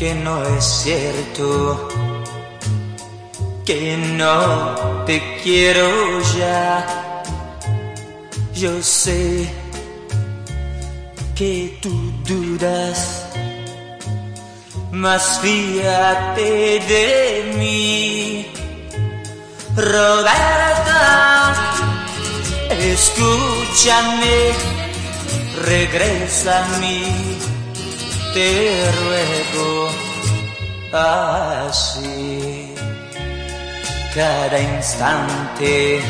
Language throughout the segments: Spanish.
que no es cierto, que no te quiero ya. Yo sé que tú dudas, mas fíjate de mí, Roberta, escúchame, regresa a mí te ruego así. Cada instante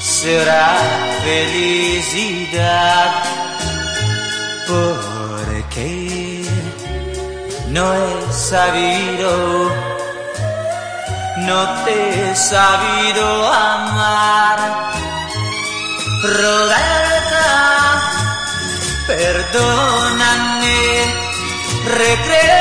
será felicidad porque no he sabido, no te he sabido amar. Perdóname, regresa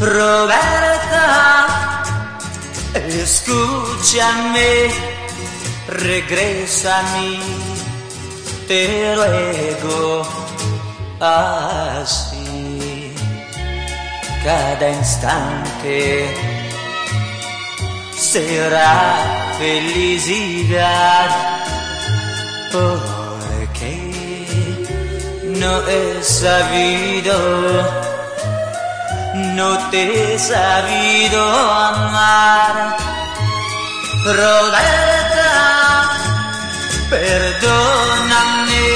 Roberta, escúchame, regresa a mí, te ruego así. Cada instante será felicidad, porque no he sabido no te he sabido amar. Roberta, perdóname,